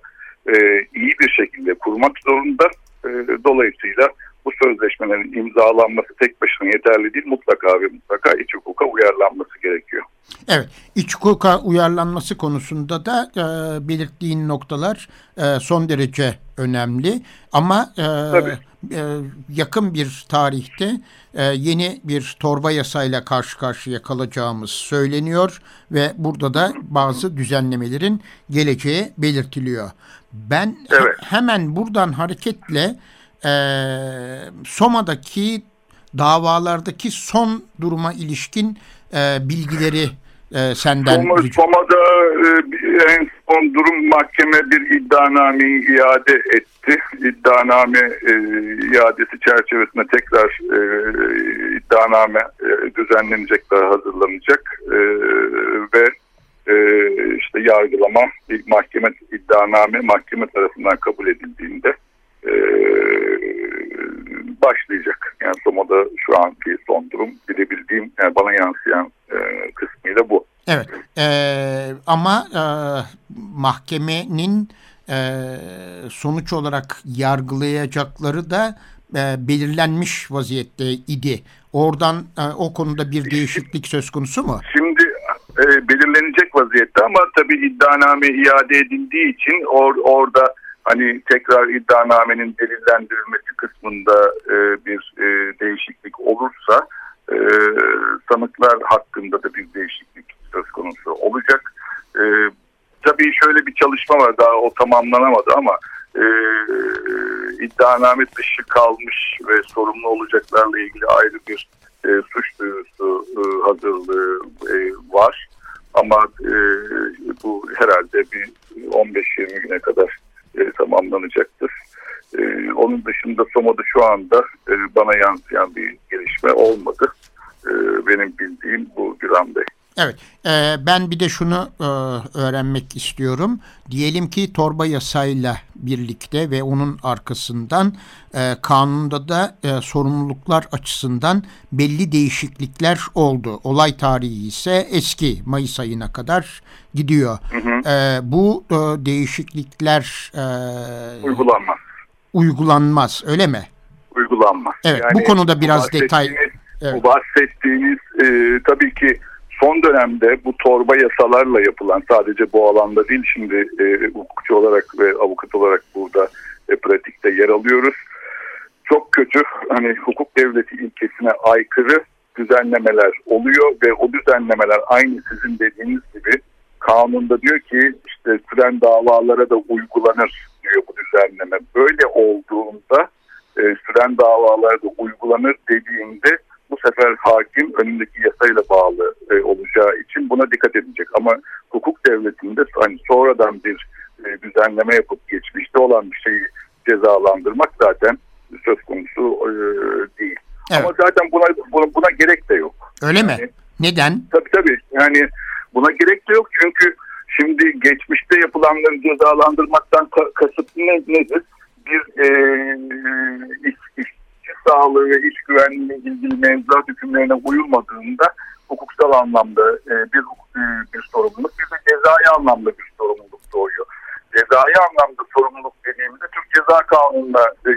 e, iyi bir şekilde kurmak zorunda. E, dolayısıyla bu sözleşmelerin imzalanması tek başına yeterli değil. Mutlaka ve mutlaka iç hukuka uyarlanması gerekiyor. Evet, iç hukuka uyarlanması konusunda da e, belirttiğin noktalar e, son derece önemli. Ama e, e, yakın bir tarihte e, yeni bir torba yasayla karşı karşıya kalacağımız söyleniyor ve burada da bazı düzenlemelerin geleceği belirtiliyor. Ben evet. hemen buradan hareketle e, Soma'daki davalardaki son duruma ilişkin e, bilgileri e, senden Soma, Soma'da e, en son durum mahkeme bir iddianameyi iade etti. İddianame e, iadesi çerçevesinde tekrar e, iddianame e, düzenlenecek daha hazırlanacak e, ve e, işte yargılama mahkeme iddianame mahkeme tarafından kabul edildiğinde e, başlayacak. Yani Soma'da şu anki son durum bilebildiğim yani bana yansıyan e, kısmıyla bu. Evet e, ama e, mahkemenin e, sonuç olarak yargılayacakları da e, belirlenmiş vaziyette idi. Oradan e, o konuda bir değişiklik söz konusu mu? Şimdi e, belirlenecek vaziyette ama tabii iddianame iade edildiği için or, orada hani tekrar iddianamenin delillendirilmesi kısmında e, bir e, değişiklik olursa e, sanıklar hakkında da bir değişiklik söz konusu olacak. E, tabii şöyle bir çalışma var daha o tamamlanamadı ama e, iddianame dışı kalmış ve sorumlu olacaklarla ilgili ayrı bir e, suç duyurusu e, hazırlığı e, var. Ama e, bu herhalde bir 15-20 güne kadar e, tamamlanacaktır. E, onun dışında Soma'da şu anda e, bana yansıyan bir gelişme olmadı. E, benim bildiğim bu Güran Bey. Evet, e, ben bir de şunu e, öğrenmek istiyorum. Diyelim ki torba yasayla birlikte ve onun arkasından e, kanunda da e, sorumluluklar açısından belli değişiklikler oldu. Olay tarihi ise eski Mayıs ayına kadar gidiyor. Hı hı. E, bu e, değişiklikler e, uygulanmaz. Uygulanmaz, öyle mi? Uygulanmaz. Evet, yani bu konuda biraz detay. Evet. Bu bahsettiğiniz e, tabii ki son dönemde bu torba yasalarla yapılan sadece bu alanda değil şimdi e, hukukçu olarak ve avukat olarak burada e, pratikte yer alıyoruz. Çok kötü hani hukuk devleti ilkesine aykırı düzenlemeler oluyor ve o düzenlemeler aynı sizin dediğiniz gibi kanunda diyor ki işte süren davalara da uygulanır diyor bu düzenleme. Böyle olduğunda e, süren davalara da uygulanır dediğinde bu sefer hakim önündeki yasayla bağlı e, olacağı için buna dikkat edecek. Ama hukuk devletinde hani sonradan bir e, düzenleme yapıp geçmişte olan bir şeyi cezalandırmak zaten söz konusu e, değil. Evet. Ama zaten buna, buna buna gerek de yok. Öyle yani, mi? Neden? Tabii tabii. Yani buna gerek de yok çünkü şimdi geçmişte yapılanları cezalandırmaktan kasıt ne, nedir? Bir e, iş, iş sağlığı ve iş güvenliği ilgili mevzuat hükümlerine uyulmadığında hukuksal anlamda e, bir e, bir sorumluluk bir de cezai anlamda bir sorumluluk doğuyor. Cezai anlamda sorumluluk dediğimizde Türk Ceza Kanunu'na e,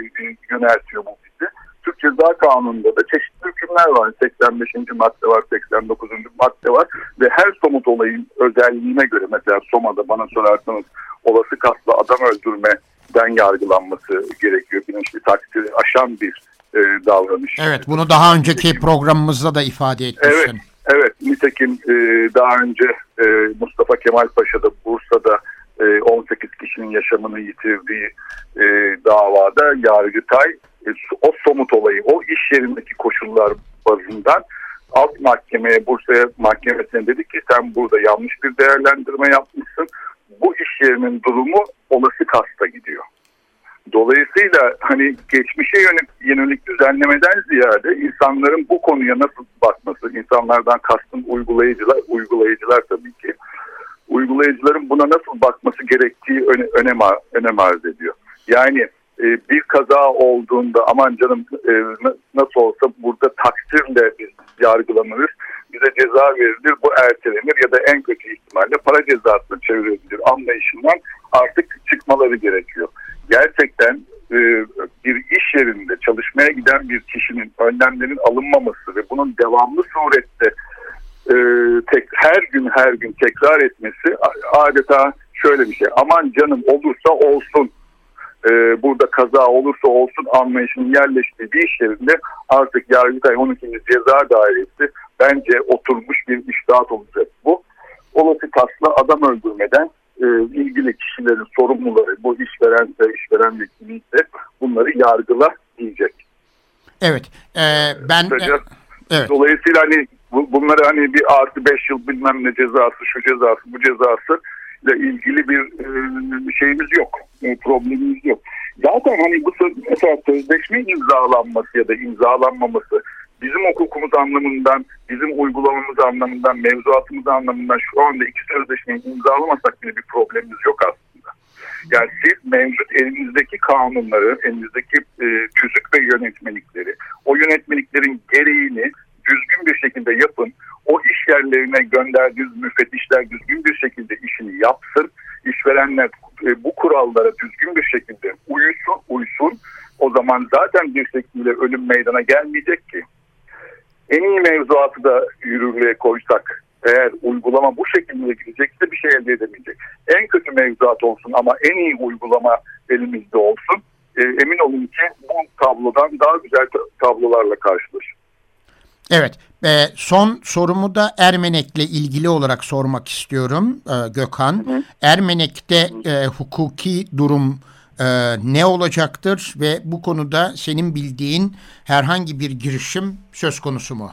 yöneltiyor bu bizi. Türk Ceza Kanunu'nda da çeşitli hükümler var. 85. madde var, 89. madde var ve her somut olayın özelliğine göre mesela Soma'da bana sorarsanız olası kaslı adam öldürmeden yargılanması gerekiyor. Bilinçli takdiri aşan bir e, davranış. Evet bunu daha önceki programımızda da ifade etmişsin. Evet, evet. nitekim e, daha önce e, Mustafa Kemal Paşa'da Bursa'da e, 18 kişinin yaşamını yitirdiği e, davada Yargıtay e, o somut olayı, o iş yerindeki koşullar bazından alt mahkemeye, Bursa'ya mahkemesine dedi ki sen burada yanlış bir değerlendirme yapmışsın. Bu iş yerinin durumu olası kasta gidiyor. Dolayısıyla hani geçmişe yönelik, yönelik düzenlemeden ziyade insanların bu konuya nasıl bakması, insanlardan kastım uygulayıcılar, uygulayıcılar tabii ki, uygulayıcıların buna nasıl bakması gerektiği öne, önem, önem arz ediyor. Yani e, bir kaza olduğunda aman canım e, nasıl olsa burada taksirle biz yargılanırız, bize ceza verilir, bu ertelenir ya da en kötü ihtimalle para cezasına çevrilebilir anlayışından artık çıkmaları gerekiyor gerçekten e, bir iş yerinde çalışmaya giden bir kişinin önlemlerin alınmaması ve bunun devamlı surette e, tek her gün her gün tekrar etmesi adeta şöyle bir şey. Aman canım olursa olsun e, burada kaza olursa olsun anlayışının yerleştiği bir iş yerinde artık Yargıtay 12. Ceza Dairesi bence oturmuş bir iştahat olacak bu. Olası kasla adam öldürmeden e, ilgili kişilerin sorumluları bu işverense işveren vekiliyse bunları yargıla diyecek. Evet. E, ben Kısaca, evet. Dolayısıyla hani bu, bunları hani bir artı beş yıl bilmem ne cezası şu cezası bu cezası ile ilgili bir e, şeyimiz yok. E, problemimiz yok. Zaten hani bu mesela sözleşme imzalanması ya da imzalanmaması bizim hukukumuz anlamından, bizim uygulamamız anlamından, mevzuatımız anlamından şu anda iki sözleşmeyi imzalamasak bile bir problemimiz yok aslında. Yani siz mevcut elinizdeki kanunları, elinizdeki e, tüzük ve yönetmelikleri, o yönetmeliklerin gereğini düzgün bir şekilde yapın. O iş yerlerine gönderdiğiniz müfettişler düzgün bir şekilde işini yapsın. İşverenler e, bu kurallara düzgün bir şekilde uyusun, uysun. O zaman zaten bir şekilde ölüm meydana gelmeyecek ki en iyi mevzuatı da yürürlüğe koysak eğer uygulama bu şekilde gidecekse bir şey elde edemeyecek. En kötü mevzuat olsun ama en iyi uygulama elimizde olsun. E, emin olun ki bu tablodan daha güzel tablolarla karşılaşır. Evet, e, son sorumu da Ermenek'le ilgili olarak sormak istiyorum e, Gökhan. Hı hı. Ermenek'te e, hukuki durum e, ne olacaktır ve bu konuda senin bildiğin herhangi bir girişim söz konusu mu?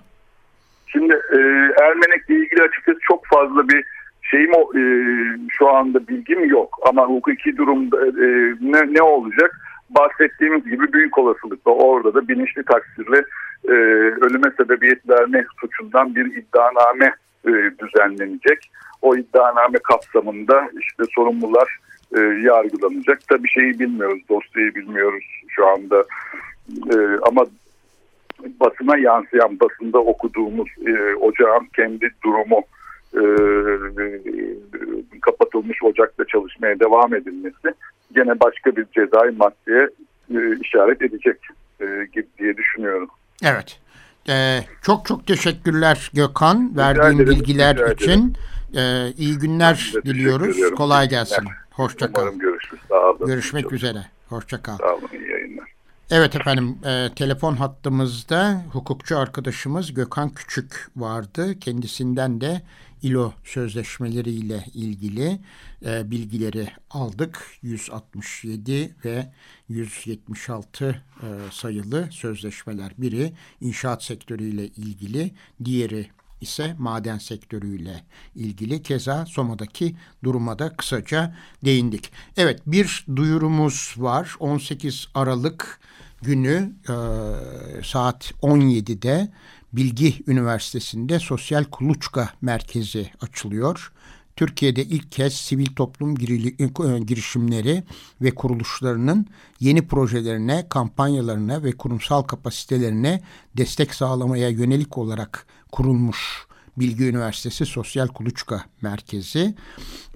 Şimdi e, Ermenek'le ilgili açıkçası çok fazla bir şeyim e, şu anda bilgim yok ama hukuki durumda e, ne, ne olacak? Bahsettiğimiz gibi büyük olasılıkla orada da bilinçli taksirle e, ölüme sebebiyet verme suçundan bir iddianame e, düzenlenecek. O iddianame kapsamında işte sorumlular e, yargılanacak. Tabii şeyi bilmiyoruz, dosyayı bilmiyoruz şu anda. E, ama basına yansıyan, basında okuduğumuz e, ocağın kendi durumu e, kapatılmış ocakta çalışmaya devam edilmesi gene başka bir cezai maddeye e, işaret edecek e, gibi diye düşünüyorum. Evet. Ee, çok çok teşekkürler Gökhan verdiğin ederim, bilgiler için. Ee, iyi günler diliyoruz. Kolay gelsin. Hoşçakal. Umarım görüşürüz. Sağ olun. Görüşmek Çok. üzere. Hoşçakal. Sağ olun. İyi yayınlar. Evet efendim e, telefon hattımızda hukukçu arkadaşımız Gökhan Küçük vardı. Kendisinden de ILO sözleşmeleriyle ilgili e, bilgileri aldık. 167 ve 176 e, sayılı sözleşmeler. Biri inşaat sektörüyle ilgili, diğeri ise maden sektörüyle ilgili keza Soma'daki duruma da kısaca değindik. Evet bir duyurumuz var 18 Aralık günü e, saat 17'de Bilgi Üniversitesi'nde Sosyal Kuluçka Merkezi açılıyor. Türkiye'de ilk kez sivil toplum e, girişimleri ve kuruluşlarının yeni projelerine, kampanyalarına ve kurumsal kapasitelerine destek sağlamaya yönelik olarak kurulmuş Bilgi Üniversitesi Sosyal Kuluçka Merkezi.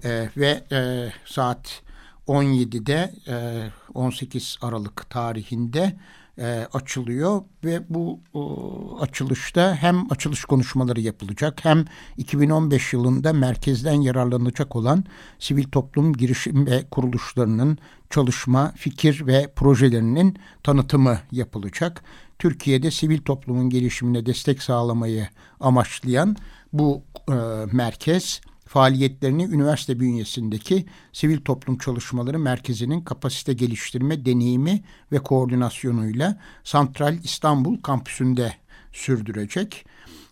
E, ve e, saat 17'de e, 18 Aralık tarihinde e, açılıyor. Ve bu o, açılışta hem açılış konuşmaları yapılacak hem 2015 yılında merkezden yararlanacak olan sivil toplum girişim ve kuruluşlarının çalışma, fikir ve projelerinin tanıtımı yapılacak. Türkiye'de sivil toplumun gelişimine destek sağlamayı amaçlayan bu e, merkez faaliyetlerini üniversite bünyesindeki Sivil Toplum Çalışmaları Merkezi'nin kapasite geliştirme deneyimi ve koordinasyonuyla Santral İstanbul kampüsünde sürdürecek.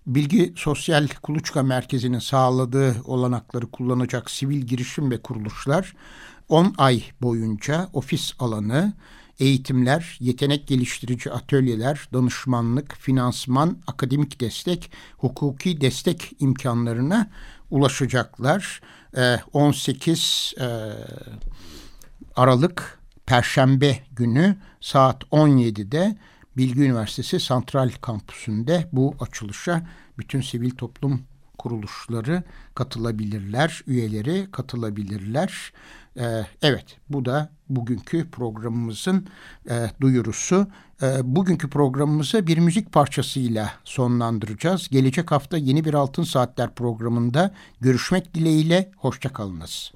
Bilgi Sosyal Kuluçka Merkezi'nin sağladığı olanakları kullanacak sivil girişim ve kuruluşlar 10 ay boyunca ofis alanı, eğitimler, yetenek geliştirici atölyeler, danışmanlık, finansman, akademik destek, hukuki destek imkanlarına ulaşacaklar. 18 ee, e, Aralık Perşembe günü saat 17'de Bilgi Üniversitesi Santral Kampüsü'nde bu açılışa bütün sivil toplum kuruluşları katılabilirler, üyeleri katılabilirler. Ee, evet, bu da bugünkü programımızın e, duyurusu. E, bugünkü programımızı bir müzik parçasıyla sonlandıracağız. Gelecek hafta yeni bir Altın Saatler programında görüşmek dileğiyle. Hoşçakalınız.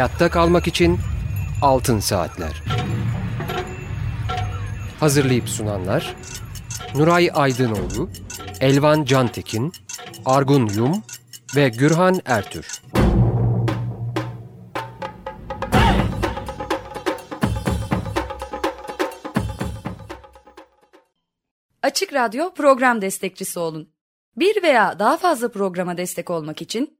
Hayatta kalmak için Altın Saatler. Hazırlayıp sunanlar Nuray Aydınoğlu, Elvan Cantekin, Argun Yum ve Gürhan Ertür. Açık Radyo program destekçisi olun. Bir veya daha fazla programa destek olmak için